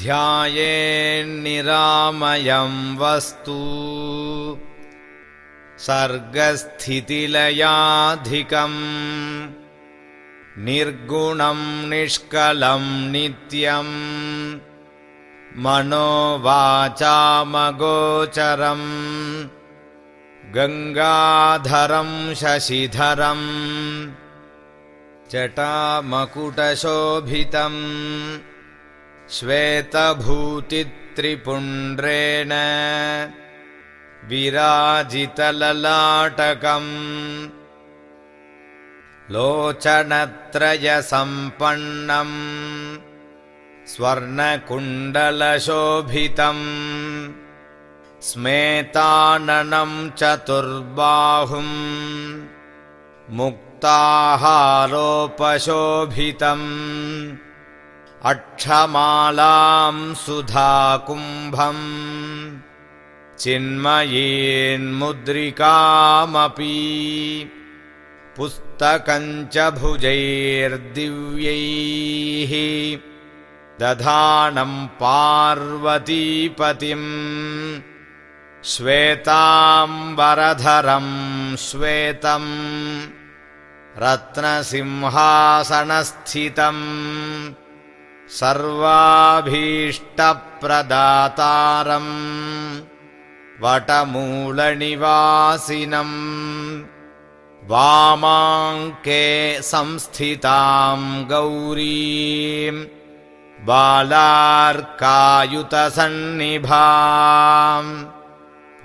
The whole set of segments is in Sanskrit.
ध्यायेन्निरामयं वस्तु सर्गस्थितिलयाधिकम् निर्गुणं निष्कलं नित्यम् मनोवाचामगोचरम् गङ्गाधरं शशिधरम् जटामकुटशोभितम् श्वेतभूतित्रिपुण्ड्रेण विराजितललाटकम्। लोचनत्रयसम्पन्नम्। स्वर्णकुण्डलशोभितम्। स्मेताननम् चतुर्बाहुम् मुक्ताहारोपशोभितम् अक्षमालाम् सुधाकुम्भम्। चिन्मयीन्मुद्रिकामपि। पुस्तकम् च भुजैर्दिव्यैः। दधानम् पार्वतीपतिम्। श्वेताम्बरधरम् श्वेतम् रत्नसिंहासनस्थितम्। सर्वाभीष्टप्रदातारम्। वटमूलनिवासिनम्। वामाङ्के संस्थिताम् गौरीम् बालार्कायुतसन्निभाम्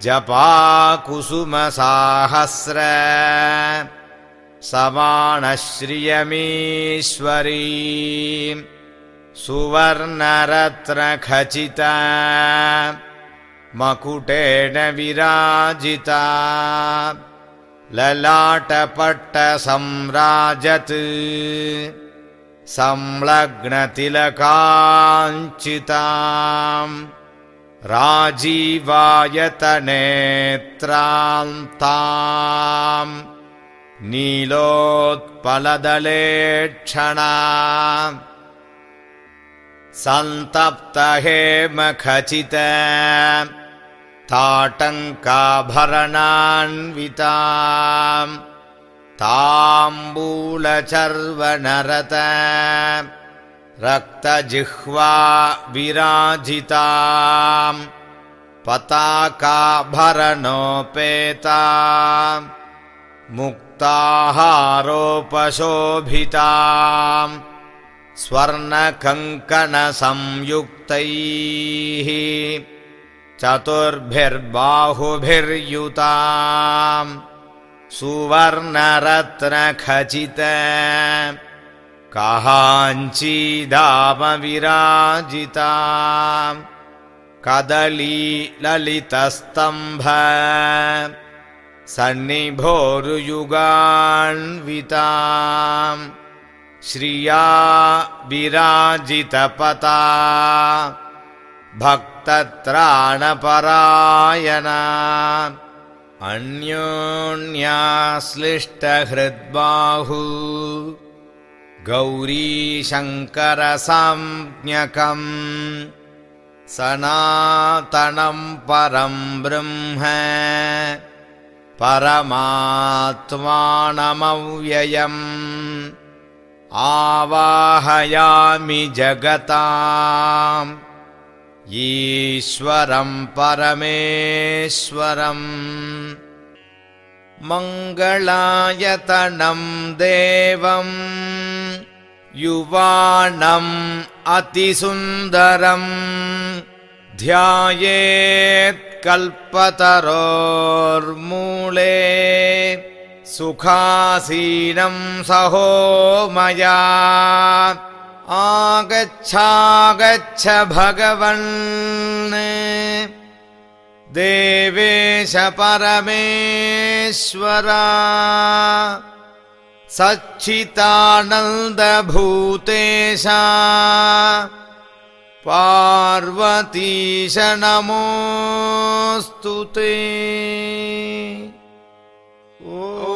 जपाकुसुमसाहस्र समानश्रियमीश्वरी सुवर्णरत्नखचिता। मकुटेन विराजिता। ललाटपट्टसम्राजत्। संलग्नतिलकाञ्चिता। राजीवायतनेत्रान्ताम् नीलोत्पलदलेक्षणा। सन्तप्तहेमखचित ताटङ्काभरणान्विता। ताम्बूलचर्वनरत रक्तजिह्वा विराजिता पताकाभरणोपेता मुक्ताहारोपशोभिता स्वर्णकङ्कणसंयुक्तैः चतुर्भिर्बाहुभिर्युता सुवर्णरत्नखचित कहाञ्चीदामविराजिता कदलीललितस्तम्भ सन्निभोरुयुगान्विता श्रिया विराजितपता भक्तत्राणपरायणा अन्योन्याश्लिष्टहृद्बाहु गौरीशङ्करसंज्ञकम् सनातनम् परम् ब्रह्म परमात्मानमव्ययम् आवाहयामि जगताम् ईश्वरम् परमेश्वरम् मङ्गलायतनम् देवम् युवानम् अतिसुन्दरम् ध्यायेत्कल्पतरोर्मूले सुखासीनम् सहो मया। आगच्छागच्छ भगवन्। देवेश परमेश्वरा। सच्चितानन्दभूतेशा पार्वतीश नमोऽस्तु ते। ओ